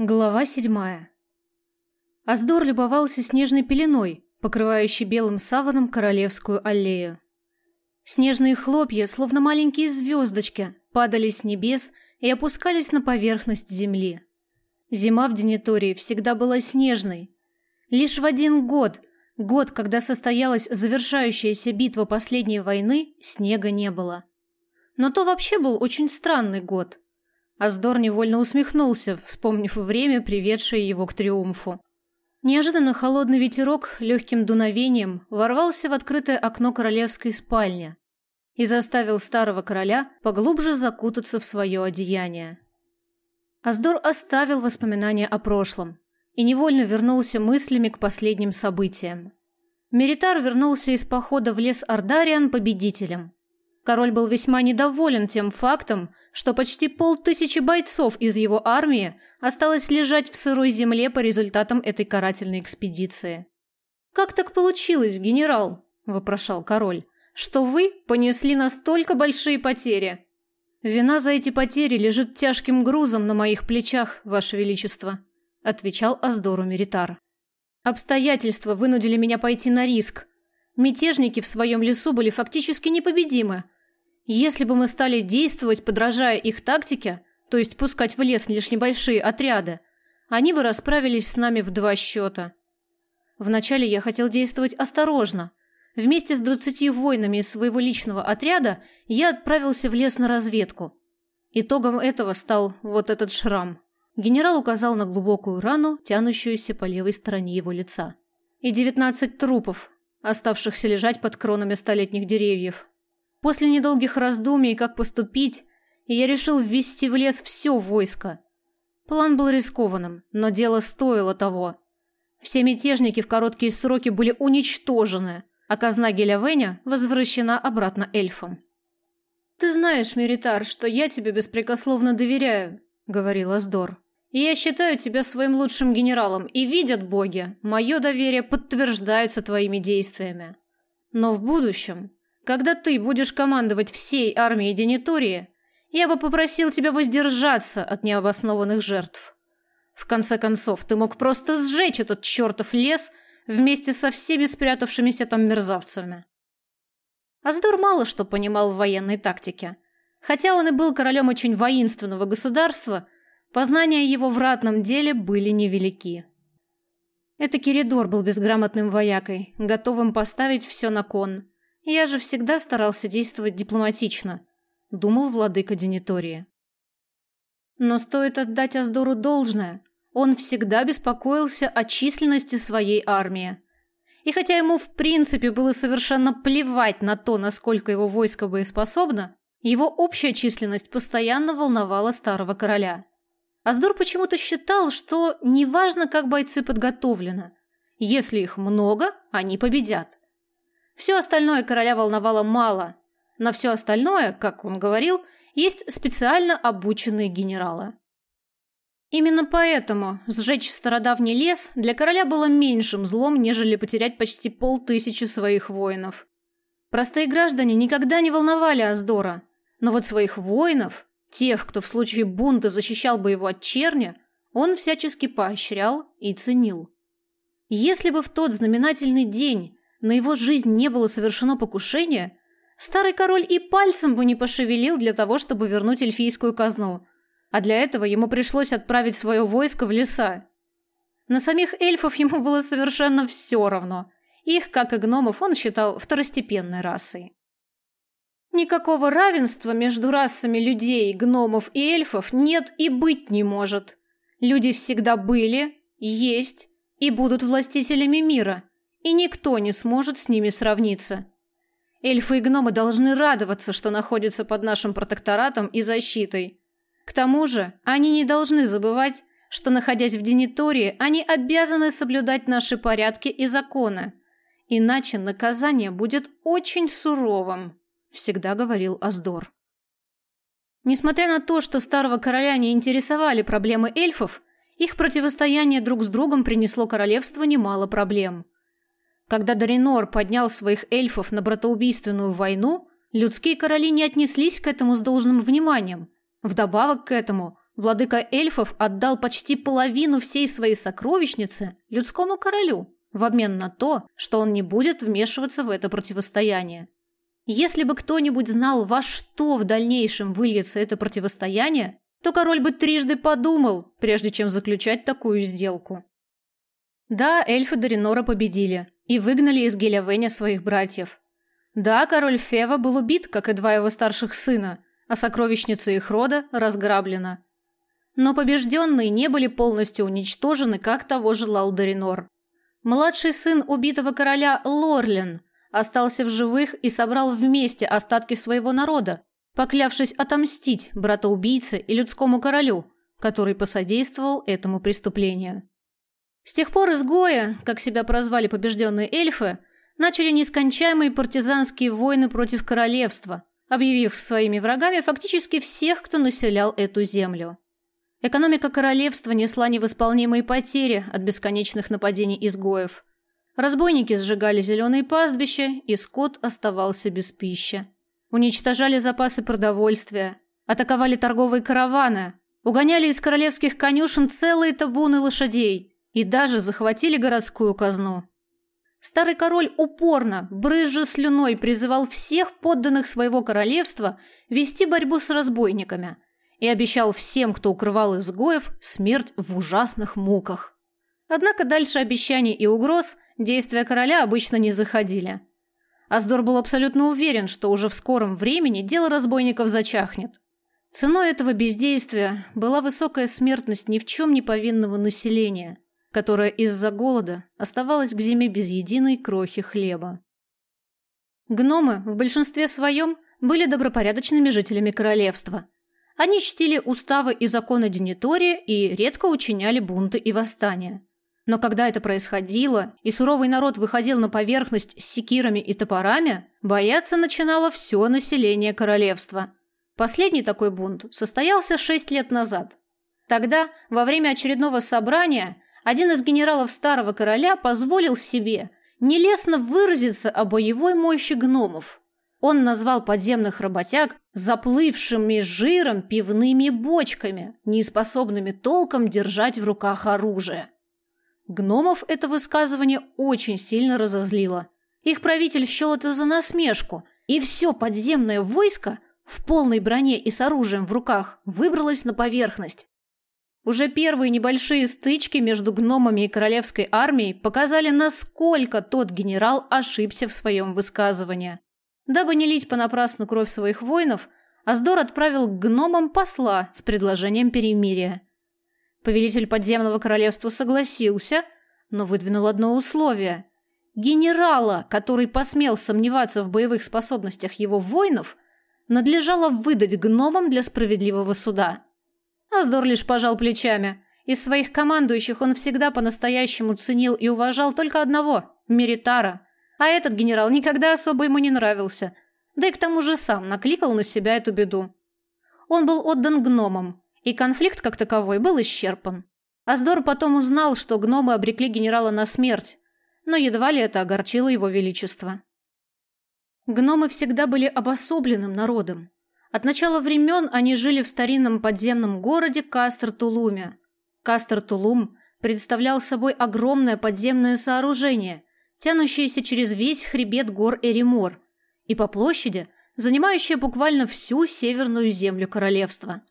Глава седьмая. Аздор любовался снежной пеленой, покрывающей белым саваном королевскую аллею. Снежные хлопья, словно маленькие звездочки, падали с небес и опускались на поверхность земли. Зима в Денитории всегда была снежной. Лишь в один год, год, когда состоялась завершающаяся битва последней войны, снега не было. Но то вообще был очень странный год – Аздор невольно усмехнулся, вспомнив время, приведшее его к триумфу. Неожиданно холодный ветерок легким дуновением ворвался в открытое окно королевской спальни и заставил старого короля поглубже закутаться в свое одеяние. Аздор оставил воспоминания о прошлом и невольно вернулся мыслями к последним событиям. Меритар вернулся из похода в лес Ардариан победителем. Король был весьма недоволен тем фактом, что почти полтысячи бойцов из его армии осталось лежать в сырой земле по результатам этой карательной экспедиции. «Как так получилось, генерал?» – вопрошал король. «Что вы понесли настолько большие потери?» «Вина за эти потери лежит тяжким грузом на моих плечах, Ваше Величество», – отвечал Аздору Меритар. «Обстоятельства вынудили меня пойти на риск. Мятежники в своем лесу были фактически непобедимы – если бы мы стали действовать, подражая их тактике, то есть пускать в лес лишь небольшие отряды, они бы расправились с нами в два счета. Вначале я хотел действовать осторожно. Вместе с двадцатью воинами из своего личного отряда я отправился в лес на разведку. Итогом этого стал вот этот шрам. Генерал указал на глубокую рану, тянущуюся по левой стороне его лица. И девятнадцать трупов, оставшихся лежать под кронами столетних деревьев. После недолгих раздумий, как поступить, я решил ввести в лес все войско. План был рискованным, но дело стоило того. Все мятежники в короткие сроки были уничтожены, а казна Гелявеня возвращена обратно эльфам. «Ты знаешь, Меритар, что я тебе беспрекословно доверяю», — говорил Аздор. «И я считаю тебя своим лучшим генералом, и видят боги, мое доверие подтверждается твоими действиями. Но в будущем когда ты будешь командовать всей армией Денитории, я бы попросил тебя воздержаться от необоснованных жертв. В конце концов, ты мог просто сжечь этот чертов лес вместе со всеми спрятавшимися там мерзавцами. Аздор мало что понимал в военной тактике. Хотя он и был королем очень воинственного государства, познания его в ратном деле были невелики. Это Киридор был безграмотным воякой, готовым поставить все на кон – я же всегда старался действовать дипломатично, думал владыка Денитории. Но стоит отдать Аздору должное, он всегда беспокоился о численности своей армии. И хотя ему в принципе было совершенно плевать на то, насколько его войско боеспособно, его общая численность постоянно волновала старого короля. Аздор почему-то считал, что неважно, как бойцы подготовлены, если их много, они победят. Все остальное короля волновало мало. На все остальное, как он говорил, есть специально обученные генералы. Именно поэтому сжечь стародавний лес для короля было меньшим злом, нежели потерять почти полтысячи своих воинов. Простые граждане никогда не волновали Аздора, но вот своих воинов, тех, кто в случае бунта защищал бы его от черни, он всячески поощрял и ценил. Если бы в тот знаменательный день на его жизнь не было совершено покушение, старый король и пальцем бы не пошевелил для того, чтобы вернуть эльфийскую казну. А для этого ему пришлось отправить свое войско в леса. На самих эльфов ему было совершенно все равно. Их, как и гномов, он считал второстепенной расой. Никакого равенства между расами людей, гномов и эльфов нет и быть не может. Люди всегда были, есть и будут властителями мира – и никто не сможет с ними сравниться. Эльфы и гномы должны радоваться, что находятся под нашим протекторатом и защитой. К тому же, они не должны забывать, что, находясь в Денитории, они обязаны соблюдать наши порядки и законы. Иначе наказание будет очень суровым, всегда говорил Аздор. Несмотря на то, что старого короля не интересовали проблемы эльфов, их противостояние друг с другом принесло королевству немало проблем – когда Даринор поднял своих эльфов на братоубийственную войну, людские короли не отнеслись к этому с должным вниманием. Вдобавок к этому, владыка эльфов отдал почти половину всей своей сокровищницы людскому королю в обмен на то, что он не будет вмешиваться в это противостояние. Если бы кто-нибудь знал, во что в дальнейшем выльется это противостояние, то король бы трижды подумал, прежде чем заключать такую сделку. Да, эльфы Доринора победили и выгнали из Гелявеня своих братьев. Да, король Фева был убит, как и два его старших сына, а сокровищница их рода разграблена. Но побежденные не были полностью уничтожены, как того желал Доринор. Младший сын убитого короля Лорлин остался в живых и собрал вместе остатки своего народа, поклявшись отомстить братоубийце и людскому королю, который посодействовал этому преступлению. С тех пор изгоя, как себя прозвали побежденные эльфы, начали нескончаемые партизанские войны против королевства, объявив своими врагами фактически всех, кто населял эту землю. Экономика королевства несла невосполнимые потери от бесконечных нападений изгоев. Разбойники сжигали зеленые пастбища, и скот оставался без пищи. Уничтожали запасы продовольствия, атаковали торговые караваны, угоняли из королевских конюшен целые табуны лошадей и даже захватили городскую казну. Старый король упорно, брызжа слюной, призывал всех подданных своего королевства вести борьбу с разбойниками – и обещал всем, кто укрывал изгоев, смерть в ужасных муках. Однако дальше обещаний и угроз действия короля обычно не заходили. Аздор был абсолютно уверен, что уже в скором времени дело разбойников зачахнет. Ценой этого бездействия была высокая смертность ни в чем не повинного населения, которое из-за голода оставалось к зиме без единой крохи хлеба. Гномы в большинстве своем были добропорядочными жителями королевства – они чтили уставы и законы Денитория и редко учиняли бунты и восстания. Но когда это происходило, и суровый народ выходил на поверхность с секирами и топорами, бояться начинало все население королевства. Последний такой бунт состоялся шесть лет назад. Тогда, во время очередного собрания, один из генералов старого короля позволил себе нелестно выразиться о боевой мощи гномов. Он назвал подземных работяг заплывшими жиром пивными бочками, неспособными толком держать в руках оружие. Гномов это высказывание очень сильно разозлило. Их правитель счел это за насмешку, и все подземное войско в полной броне и с оружием в руках выбралось на поверхность. Уже первые небольшие стычки между гномами и королевской армией показали, насколько тот генерал ошибся в своем высказывании. Дабы не лить понапрасну кровь своих воинов, Аздор отправил к гномам посла с предложением перемирия. Повелитель подземного королевства согласился, но выдвинул одно условие. Генерала, который посмел сомневаться в боевых способностях его воинов, надлежало выдать гномам для справедливого суда. Аздор лишь пожал плечами. Из своих командующих он всегда по-настоящему ценил и уважал только одного – Меритара – а этот генерал никогда особо ему не нравился, да и к тому же сам накликал на себя эту беду. Он был отдан гномам, и конфликт как таковой был исчерпан. Аздор потом узнал, что гномы обрекли генерала на смерть, но едва ли это огорчило его величество. Гномы всегда были обособленным народом. От начала времен они жили в старинном подземном городе Кастер-Тулуме. Кастер-Тулум представлял собой огромное подземное сооружение, тянущаяся через весь хребет гор Эримор, и по площади, занимающая буквально всю северную землю королевства.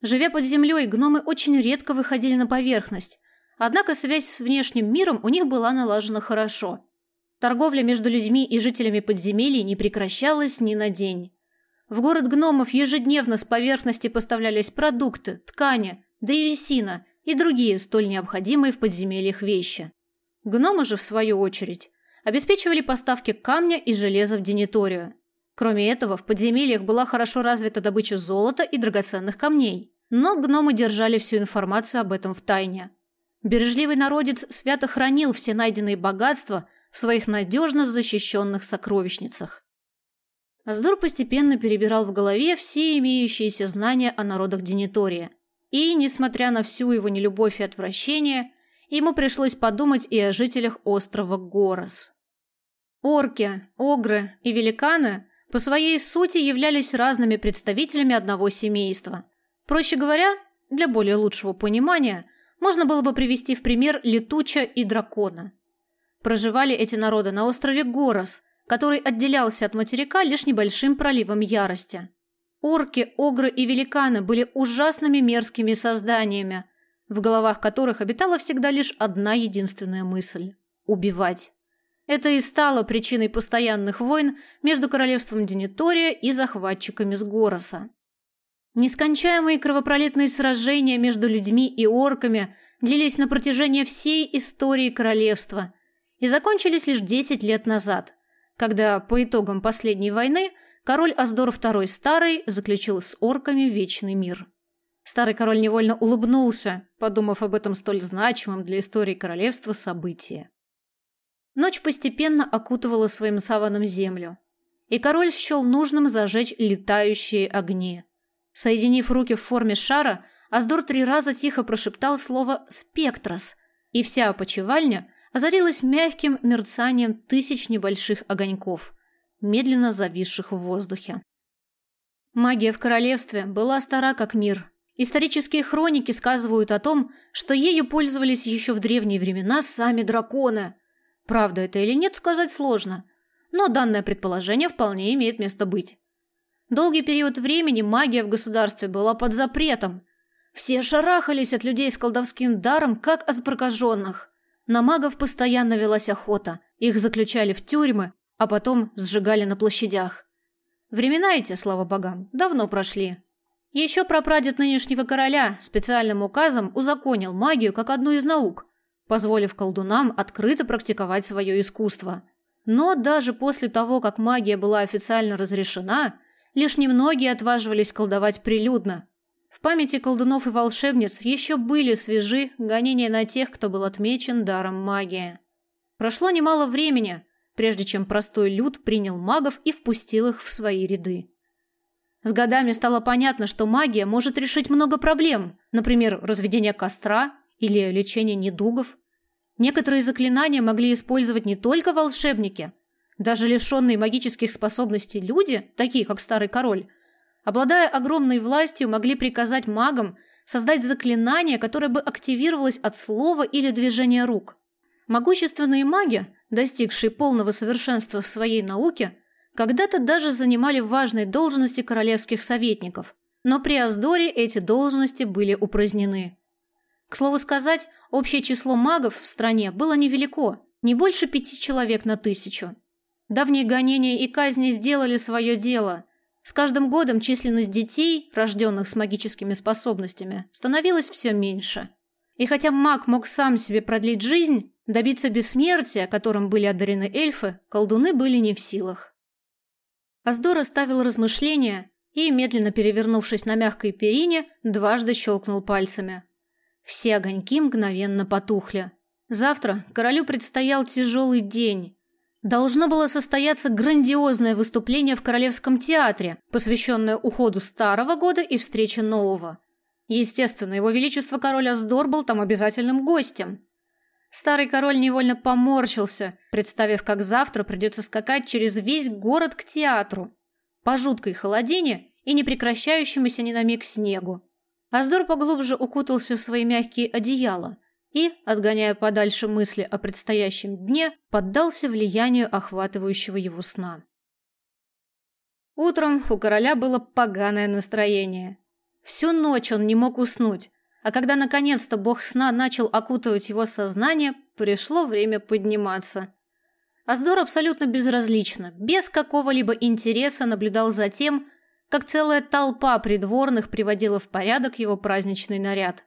Живя под землей, гномы очень редко выходили на поверхность, однако связь с внешним миром у них была налажена хорошо. Торговля между людьми и жителями подземелий не прекращалась ни на день. В город гномов ежедневно с поверхности поставлялись продукты, ткани, древесина и другие столь необходимые в подземельях вещи. Гномы же, в свою очередь, обеспечивали поставки камня и железа в Дениторию. Кроме этого, в подземельях была хорошо развита добыча золота и драгоценных камней. Но гномы держали всю информацию об этом в тайне. Бережливый народец свято хранил все найденные богатства в своих надежно защищенных сокровищницах. Аздор постепенно перебирал в голове все имеющиеся знания о народах Денитория. И, несмотря на всю его нелюбовь и отвращение, ему пришлось подумать и о жителях острова Горос. Орки, огры и великаны по своей сути являлись разными представителями одного семейства. Проще говоря, для более лучшего понимания, можно было бы привести в пример Летуча и Дракона. Проживали эти народы на острове Горос, который отделялся от материка лишь небольшим проливом ярости. Орки, огры и великаны были ужасными мерзкими созданиями, в головах которых обитала всегда лишь одна единственная мысль – убивать. Это и стало причиной постоянных войн между королевством Денитория и захватчиками с Гороса. Нескончаемые кровопролитные сражения между людьми и орками длились на протяжении всей истории королевства и закончились лишь 10 лет назад, когда по итогам последней войны король Аздор II Старый заключил с орками вечный мир. Старый король невольно улыбнулся, подумав об этом столь значимом для истории королевства событии. Ночь постепенно окутывала своим саваном землю, и король счел нужным зажечь летающие огни. Соединив руки в форме шара, Аздор три раза тихо прошептал слово «спектрос», и вся опочивальня озарилась мягким мерцанием тысяч небольших огоньков, медленно зависших в воздухе. Магия в королевстве была стара как мир. Исторические хроники сказывают о том, что ею пользовались еще в древние времена сами драконы. Правда это или нет, сказать сложно, но данное предположение вполне имеет место быть. Долгий период времени магия в государстве была под запретом. Все шарахались от людей с колдовским даром, как от прокаженных. На магов постоянно велась охота. Их заключали в тюрьмы, а потом сжигали на площадях. Времена эти, слава богам, давно прошли. Еще прапрадед нынешнего короля специальным указом узаконил магию как одну из наук, позволив колдунам открыто практиковать свое искусство. Но даже после того, как магия была официально разрешена, лишь немногие отваживались колдовать прилюдно. В памяти колдунов и волшебниц еще были свежи гонения на тех, кто был отмечен даром магии. Прошло немало времени, прежде чем простой люд принял магов и впустил их в свои ряды. С годами стало понятно, что магия может решить много проблем, например, разведение костра или лечение недугов. Некоторые заклинания могли использовать не только волшебники – даже лишенные магических способностей люди, такие как Старый Король, обладая огромной властью, могли приказать магам создать заклинание, которое бы активировалось от слова или движения рук. Могущественные маги, достигшие полного совершенства в своей науке, когда-то даже занимали важные должности королевских советников, но при Аздоре эти должности были упразднены. К слову сказать, общее число магов в стране было невелико, не больше пяти человек на тысячу. Давние гонения и казни сделали свое дело. С каждым годом численность детей, рожденных с магическими способностями, становилась все меньше. И хотя маг мог сам себе продлить жизнь, добиться бессмертия, которым были одарены эльфы, колдуны были не в силах. Аздор оставил размышления и, медленно перевернувшись на мягкой перине, дважды щелкнул пальцами. Все огоньки мгновенно потухли. Завтра королю предстоял тяжелый день, должно было состояться грандиозное выступление в Королевском театре, посвященное уходу старого года и встрече нового. Естественно, его величество король Аздор был там обязательным гостем. Старый король невольно поморщился, представив, как завтра придется скакать через весь город к театру, по жуткой холодине и непрекращающемуся ни на миг снегу. Аздор поглубже укутался в свои мягкие одеяла – и, отгоняя подальше мысли о предстоящем дне, поддался влиянию охватывающего его сна. Утром у короля было поганое настроение. Всю ночь он не мог уснуть, а когда наконец-то бог сна начал окутывать его сознание, пришло время подниматься. Аздор абсолютно безразлично, без какого-либо интереса наблюдал за тем, как целая толпа придворных приводила в порядок его праздничный наряд.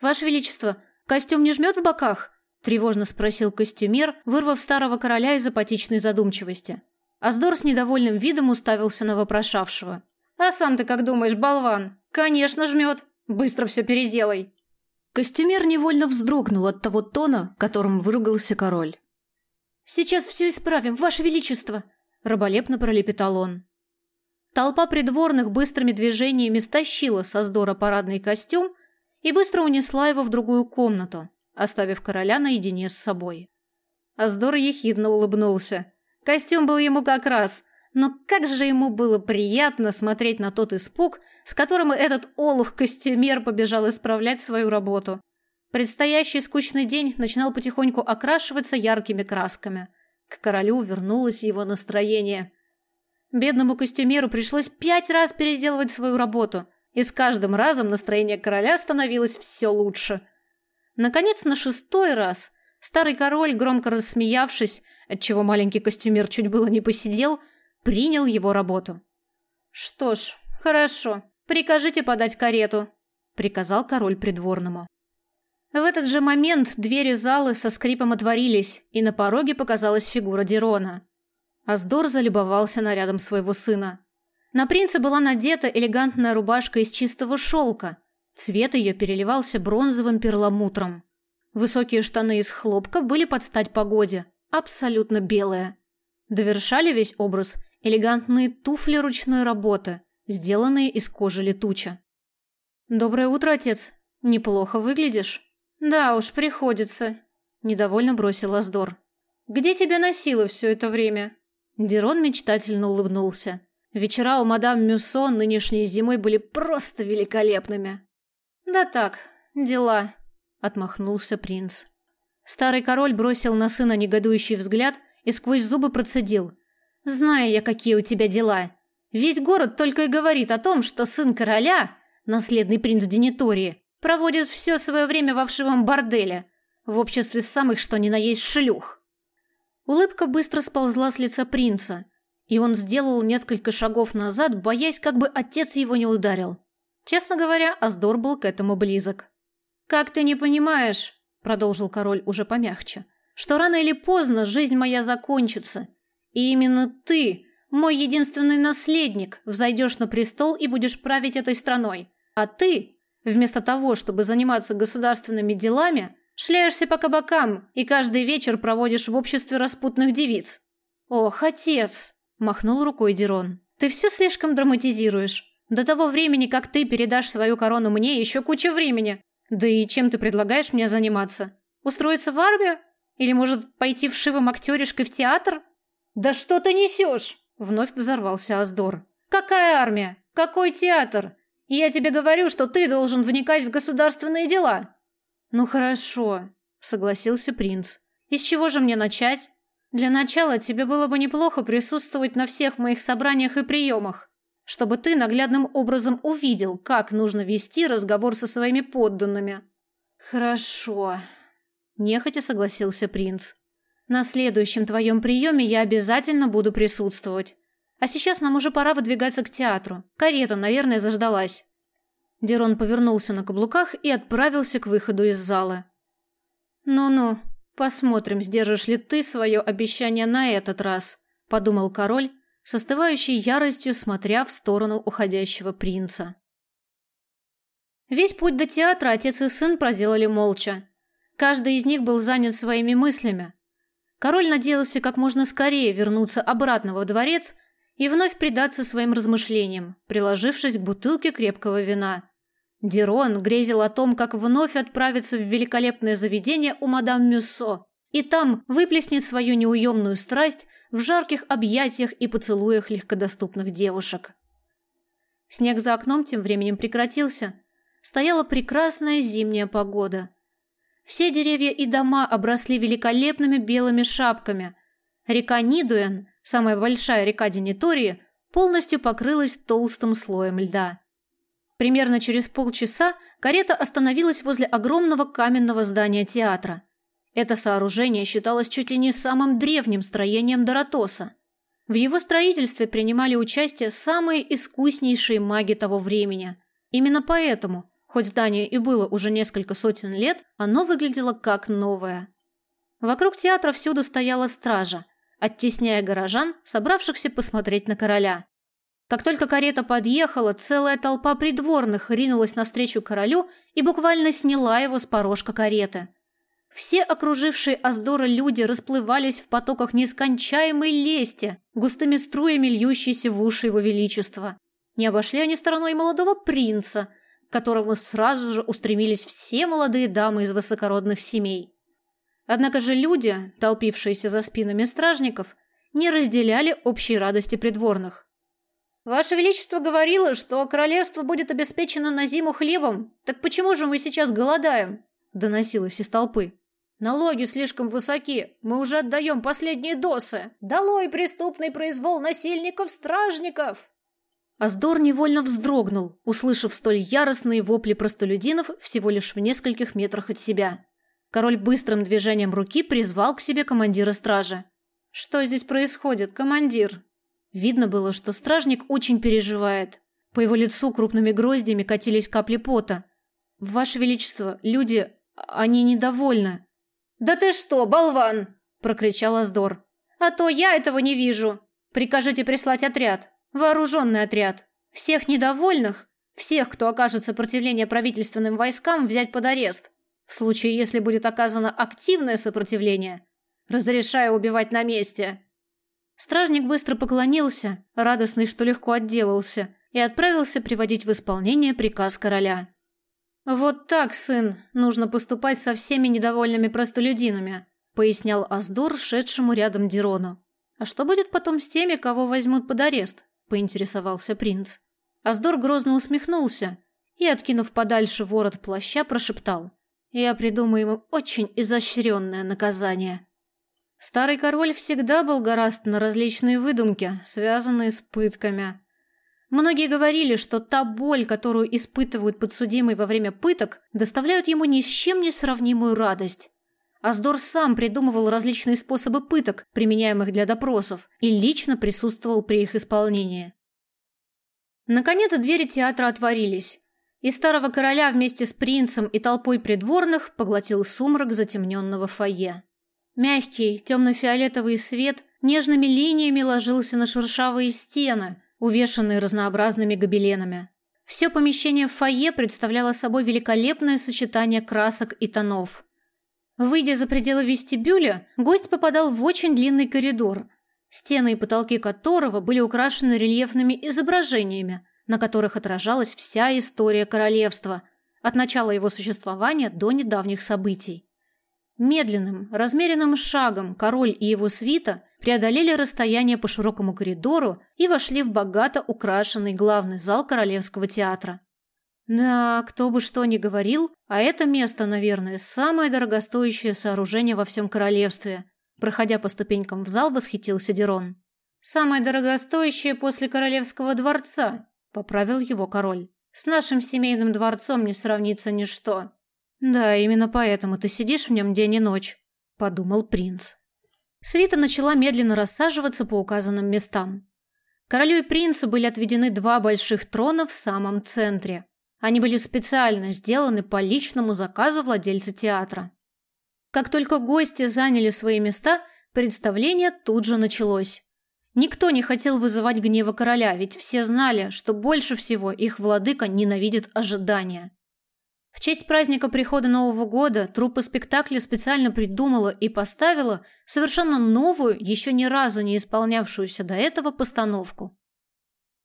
«Ваше Величество, «Костюм не жмет в боках?» – тревожно спросил костюмер, вырвав старого короля из апатичной задумчивости. Аздор с недовольным видом уставился на вопрошавшего. «А сам ты как думаешь, болван? Конечно жмет. Быстро все переделай». Костюмер невольно вздрогнул от того тона, которым выругался король. «Сейчас все исправим, ваше величество!» – раболепно пролепетал он. Толпа придворных быстрыми движениями стащила со Сдора парадный костюм и быстро унесла его в другую комнату, оставив короля наедине с собой. Аздор ехидно улыбнулся. Костюм был ему как раз, но как же ему было приятно смотреть на тот испуг, с которым этот олух-костюмер побежал исправлять свою работу. Предстоящий скучный день начинал потихоньку окрашиваться яркими красками. К королю вернулось его настроение. Бедному костюмеру пришлось пять раз переделывать свою работу, и с каждым разом настроение короля становилось все лучше. Наконец, на шестой раз старый король, громко рассмеявшись, отчего маленький костюмер чуть было не посидел, принял его работу. «Что ж, хорошо, прикажите подать карету», — приказал король придворному. В этот же момент двери залы со скрипом отворились, и на пороге показалась фигура Дирона. Аздор залюбовался нарядом своего сына. На принца была надета элегантная рубашка из чистого шелка. Цвет ее переливался бронзовым перламутром. Высокие штаны из хлопка были под стать погоде, абсолютно белые. Довершали весь образ элегантные туфли ручной работы, сделанные из кожи летуча. «Доброе утро, отец. Неплохо выглядишь». «Да уж, приходится», – недовольно бросил Аздор. «Где тебя носило все это время?» Дерон мечтательно улыбнулся. Вечера у мадам Мюссон нынешней зимой были просто великолепными. «Да так, дела», – отмахнулся принц. Старый король бросил на сына негодующий взгляд и сквозь зубы процедил. «Знаю я, какие у тебя дела. Весь город только и говорит о том, что сын короля, наследный принц Денитории, Проводит все свое время во вшивом борделе, в обществе самых что ни на есть шлюх. Улыбка быстро сползла с лица принца, и он сделал несколько шагов назад, боясь, как бы отец его не ударил. Честно говоря, Аздор был к этому близок. «Как ты не понимаешь», — продолжил король уже помягче, «что рано или поздно жизнь моя закончится, и именно ты, мой единственный наследник, взойдешь на престол и будешь править этой страной, а ты Вместо того, чтобы заниматься государственными делами, шляешься по кабакам и каждый вечер проводишь в обществе распутных девиц. Ох, отец, махнул рукой Дирон. Ты все слишком драматизируешь. До того времени, как ты передашь свою корону мне, еще куча времени. Да и чем ты предлагаешь мне заниматься? Устроиться в армию? Или, может, пойти вшивым актеришкой в театр? Да что ты несешь? Вновь взорвался Аздор. Какая армия? Какой театр? Я тебе говорю, что ты должен вникать в государственные дела. Ну хорошо, согласился принц. И с чего же мне начать? Для начала тебе было бы неплохо присутствовать на всех моих собраниях и приемах, чтобы ты наглядным образом увидел, как нужно вести разговор со своими подданными. Хорошо, нехотя согласился принц. На следующем твоем приеме я обязательно буду присутствовать. А сейчас нам уже пора выдвигаться к театру. Карета, наверное, заждалась. Дерон повернулся на каблуках и отправился к выходу из зала. Ну-ну, посмотрим, сдержишь ли ты свое обещание на этот раз, подумал король, с остывающей яростью смотря в сторону уходящего принца. Весь путь до театра отец и сын проделали молча. Каждый из них был занят своими мыслями. Король надеялся как можно скорее вернуться обратно во дворец и вновь предаться своим размышлениям, приложившись к бутылке крепкого вина. Дирон грезил о том, как вновь отправиться в великолепное заведение у мадам Мюссо и там выплеснет свою неуемную страсть в жарких объятиях и поцелуях легкодоступных девушек. Снег за окном тем временем прекратился. Стояла прекрасная зимняя погода. Все деревья и дома обросли великолепными белыми шапками. Река Нидуэн самая большая река Денитории, полностью покрылась толстым слоем льда. Примерно через полчаса карета остановилась возле огромного каменного здания театра. Это сооружение считалось чуть ли не самым древним строением Доротоса. В его строительстве принимали участие самые искуснейшие маги того времени. Именно поэтому, хоть здание и было уже несколько сотен лет, оно выглядело как новое. Вокруг театра всюду стояла стража – оттесняя горожан, собравшихся посмотреть на короля. Как только карета подъехала, целая толпа придворных ринулась навстречу королю и буквально сняла его с порожка кареты. Все окружившие Аздора люди расплывались в потоках нескончаемой лести, густыми струями льющейся в уши его величества. Не обошли они стороной молодого принца, к которому сразу же устремились все молодые дамы из высокородных семей. Однако же люди, толпившиеся за спинами стражников, не разделяли общей радости придворных. «Ваше Величество говорило, что королевство будет обеспечено на зиму хлебом. Так почему же мы сейчас голодаем?» – доносилось из толпы. «Налоги слишком высоки. Мы уже отдаем последние досы. Долой преступный произвол насильников-стражников!» Аздор невольно вздрогнул, услышав столь яростные вопли простолюдинов всего лишь в нескольких метрах от себя. Король быстрым движением руки призвал к себе командира стражи. «Что здесь происходит, командир?» Видно было, что стражник очень переживает. По его лицу крупными гроздями катились капли пота. «Ваше Величество, люди, они недовольны». «Да ты что, болван!» – прокричал Аздор. «А то я этого не вижу. Прикажите прислать отряд». Вооруженный отряд. Всех недовольных, всех, кто окажет сопротивление правительственным войскам, взять под арест. В случае, если будет оказано активное сопротивление, разрешаю убивать на месте. Стражник быстро поклонился, радостный, что легко отделался, и отправился приводить в исполнение приказ короля. «Вот так, сын, нужно поступать со всеми недовольными простолюдинами», пояснял Аздор, шедшему рядом Дирону. «А что будет потом с теми, кого возьмут под арест? поинтересовался принц. Аздор грозно усмехнулся и, откинув подальше ворот плаща, прошептал: "Я придумаю ему очень изощренное наказание". Старый король всегда был гораст на различные выдумки, связанные с пытками. Многие говорили, что та боль, которую испытывают подсудимые во время пыток, доставляет ему ни с чем не сравнимую радость. Аздор сам придумывал различные способы пыток, применяемых для допросов, и лично присутствовал при их исполнении. Наконец двери театра отворились, и старого короля вместе с принцем и толпой придворных поглотил сумрак затемненного фойе. Мягкий, темно-фиолетовый свет нежными линиями ложился на шершавые стены, увешанные разнообразными гобеленами. Все помещение в фойе представляло собой великолепное сочетание красок и тонов – Выйдя за пределы вестибюля, гость попадал в очень длинный коридор, стены и потолки которого были украшены рельефными изображениями, на которых отражалась вся история королевства, от начала его существования до недавних событий. Медленным, размеренным шагом король и его свита преодолели расстояние по широкому коридору и вошли в богато украшенный главный зал Королевского театра. Да, кто бы что ни говорил, а это место, наверное, самое дорогостоящее сооружение во всем королевстве. Проходя по ступенькам в зал, восхитился Дерон. Самое дорогостоящее после королевского дворца, поправил его король. С нашим семейным дворцом не сравнится ничто. Да, именно поэтому ты сидишь в нем день и ночь, подумал принц. Свита начала медленно рассаживаться по указанным местам. Королю и принцу были отведены два больших трона в самом центре. Они были специально сделаны по личному заказу владельца театра. Как только гости заняли свои места, представление тут же началось. Никто не хотел вызывать гнева короля, ведь все знали, что больше всего их владыка ненавидит ожидания. В честь праздника прихода Нового года труппа спектакля специально придумала и поставила совершенно новую, еще ни разу не исполнявшуюся до этого постановку.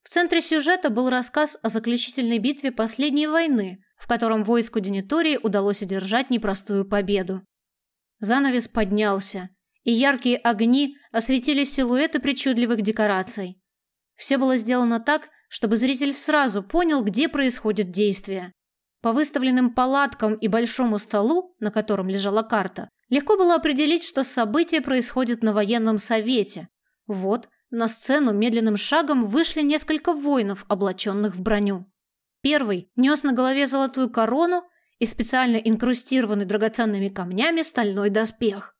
В центре сюжета был рассказ о заключительной битве последней войны, в котором войску Денитории удалось одержать непростую победу. Занавес поднялся, и яркие огни осветили силуэты причудливых декораций. Все было сделано так, чтобы зритель сразу понял, где происходит действие. По выставленным палаткам и большому столу, на котором лежала карта, легко было определить, что событие происходит на военном совете. Вот на сцену медленным шагом вышли несколько воинов, облаченных в броню. Первый нес на голове золотую корону и специально инкрустированный драгоценными камнями стальной доспех.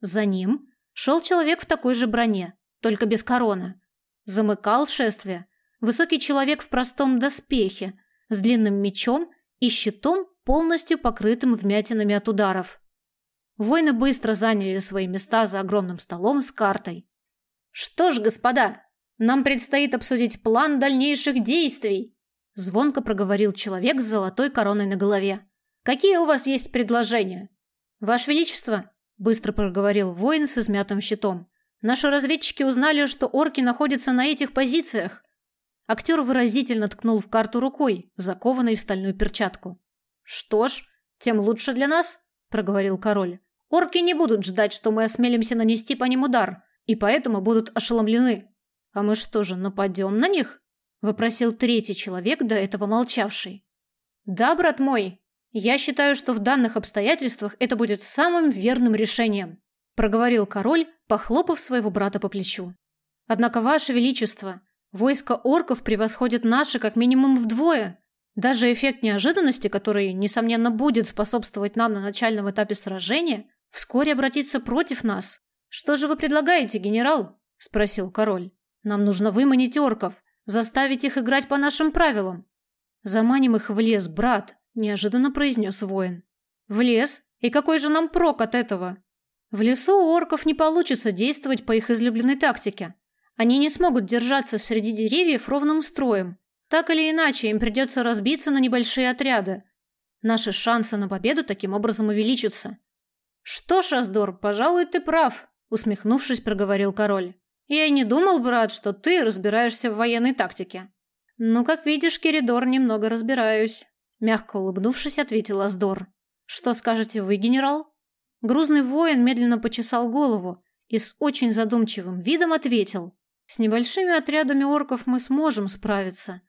За ним шел человек в такой же броне, только без короны. Замыкал шествие высокий человек в простом доспехе, с длинным мечом и щитом, полностью покрытым вмятинами от ударов. Воины быстро заняли свои места за огромным столом с картой. Что ж, господа, нам предстоит обсудить план дальнейших действий, звонко проговорил человек с золотой короной на голове. Какие у вас есть предложения? Ваше величество, быстро проговорил воин с измятым щитом. Наши разведчики узнали, что орки находятся на этих позициях. Актер выразительно ткнул в карту рукой, закованной в стальную перчатку. Что ж, тем лучше для нас, проговорил король. Орки не будут ждать, что мы осмелимся нанести по ним удар и поэтому будут ошеломлены. А мы что же, нападем на них? Вопросил третий человек, до этого молчавший. Да, брат мой, я считаю, что в данных обстоятельствах это будет самым верным решением, проговорил король, похлопав своего брата по плечу. Однако, ваше величество, войско орков превосходит наше как минимум вдвое. Даже эффект неожиданности, который, несомненно, будет способствовать нам на начальном этапе сражения, вскоре обратится против нас. Что же вы предлагаете, генерал? спросил король. Нам нужно выманить орков, заставить их играть по нашим правилам. Заманим их в лес, брат, неожиданно произнес воин. В лес? И какой же нам прок от этого? В лесу у орков не получится действовать по их излюбленной тактике. Они не смогут держаться среди деревьев ровным строем. Так или иначе, им придется разбиться на небольшие отряды. Наши шансы на победу таким образом увеличатся. Что ж, Аздор, пожалуй, ты прав, усмехнувшись, проговорил король. Я и не думал, брат, что ты разбираешься в военной тактике. Ну, как видишь, Киридор, немного разбираюсь, мягко улыбнувшись, ответил Аздор. Что скажете вы, генерал? Грузный воин медленно почесал голову и с очень задумчивым видом ответил: с небольшими отрядами орков мы сможем справиться.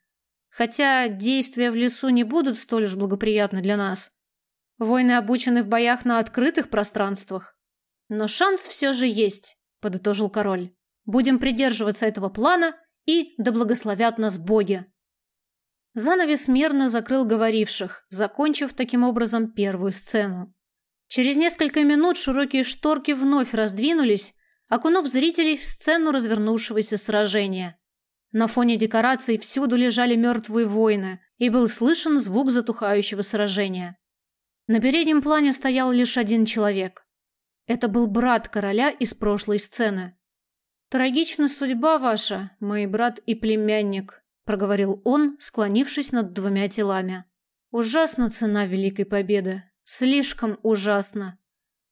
Хотя действия в лесу не будут столь уж благоприятны для нас. Воины обучены в боях на открытых пространствах. Но шанс все же есть, подытожил король. Будем придерживаться этого плана и да благословят нас боги. Занавес мерно закрыл говоривших, закончив таким образом первую сцену. Через несколько минут широкие шторки вновь раздвинулись, окунув зрителей в сцену развернувшегося сражения. На фоне декораций всюду лежали мертвые воины, и был слышен звук затухающего сражения. На переднем плане стоял лишь один человек. Это был брат короля из прошлой сцены. «Трагична судьба ваша, мой брат и племянник», – проговорил он, склонившись над двумя телами. «Ужасна цена Великой Победы. Слишком ужасно.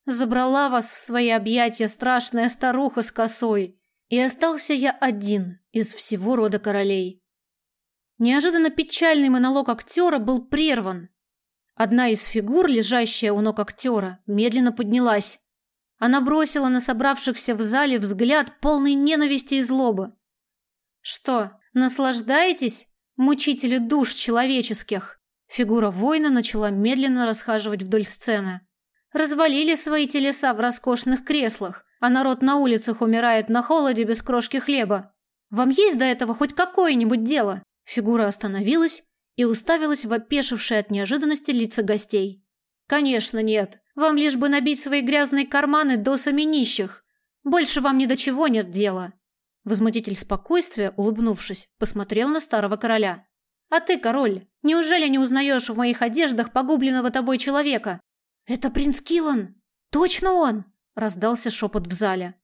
Забрала вас в свои объятия страшная старуха с косой, и остался я один из всего рода королей. Неожиданно печальный монолог актера был прерван. Одна из фигур, лежащая у ног актера, медленно поднялась. Она бросила на собравшихся в зале взгляд полный ненависти и злобы. «Что, наслаждаетесь, мучители душ человеческих?» Фигура воина начала медленно расхаживать вдоль сцены. Развалили свои телеса в роскошных креслах, а народ на улицах умирает на холоде без крошки хлеба. Вам есть до этого хоть какое-нибудь дело? Фигура остановилась и уставилась в опешившие от неожиданности лица гостей. Конечно, нет. Вам лишь бы набить свои грязные карманы досами нищих. Больше вам ни до чего нет дела. Возмутитель спокойствия, улыбнувшись, посмотрел на старого короля. А ты, король, неужели не узнаешь в моих одеждах погубленного тобой человека? «Это принц Киллан! Точно он!» – раздался шепот в зале.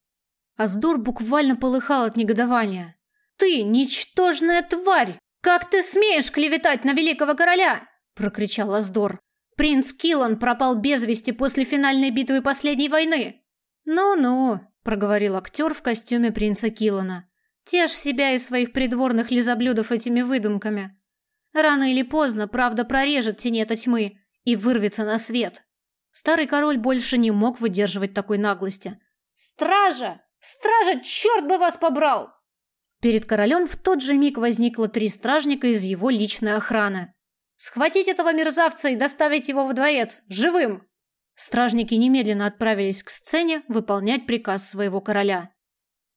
Аздор буквально полыхал от негодования. «Ты, ничтожная тварь! Как ты смеешь клеветать на великого короля?» – прокричал Аздор. «Принц Киллан пропал без вести после финальной битвы последней войны!» «Ну-ну», – проговорил актер в костюме принца Киллана. «Тешь себя и своих придворных лизоблюдов этими выдумками. Рано или поздно правда прорежет тенета тьмы и вырвется на свет». Старый король больше не мог выдерживать такой наглости. «Стража! Стража, черт бы вас побрал!» Перед королем в тот же миг возникло три стражника из его личной охраны. «Схватить этого мерзавца и доставить его во дворец, живым!» Стражники немедленно отправились к сцене выполнять приказ своего короля.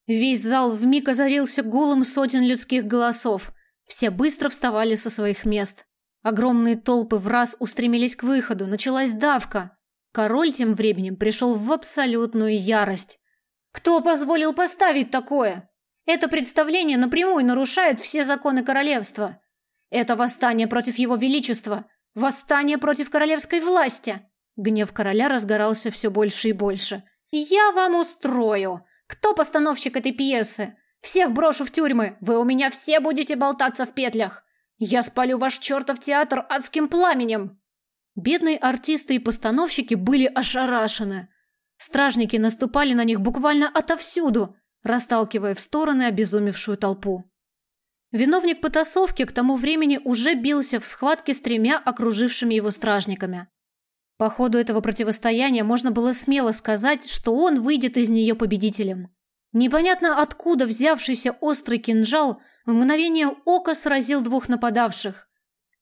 Весь зал вмиг озарился гулом сотен людских голосов. Все быстро вставали со своих мест. Огромные толпы в раз устремились к выходу, началась давка. Король тем временем пришел в абсолютную ярость. Кто позволил поставить такое? Это представление напрямую нарушает все законы королевства. Это восстание против его величества, восстание против королевской власти. Гнев короля разгорался все больше и больше. Я вам устрою. Кто постановщик этой пьесы? Всех брошу в тюрьмы. Вы у меня все будете болтаться в петлях. Я спалю ваш чертов театр адским пламенем. Бедные артисты и постановщики были ошарашены. Стражники наступали на них буквально отовсюду, расталкивая в стороны обезумевшую толпу. Виновник потасовки к тому времени уже бился в схватке с тремя окружившими его стражниками. По ходу этого противостояния можно было смело сказать, что он выйдет из нее победителем. Непонятно откуда взявшийся острый кинжал в мгновение ока сразил двух нападавших.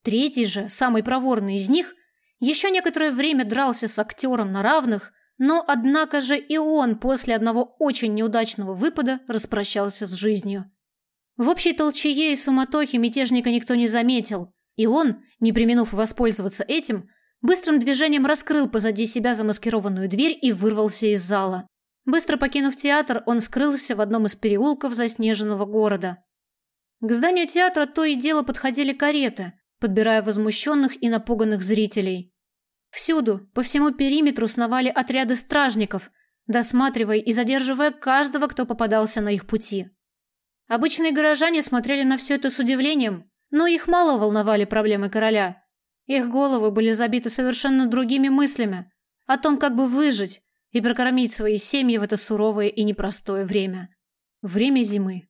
Третий же, самый проворный из них, еще некоторое время дрался с актером на равных, но однако же и он после одного очень неудачного выпада распрощался с жизнью. В общей толчее и суматохе мятежника никто не заметил, и он, не применув воспользоваться этим, быстрым движением раскрыл позади себя замаскированную дверь и вырвался из зала. Быстро покинув театр, он скрылся в одном из переулков заснеженного города. К зданию театра то и дело подходили кареты, подбирая возмущенных и напуганных зрителей. Всюду, по всему периметру сновали отряды стражников, досматривая и задерживая каждого, кто попадался на их пути. Обычные горожане смотрели на все это с удивлением, но их мало волновали проблемы короля. Их головы были забиты совершенно другими мыслями о том, как бы выжить и прокормить свои семьи в это суровое и непростое время. Время зимы.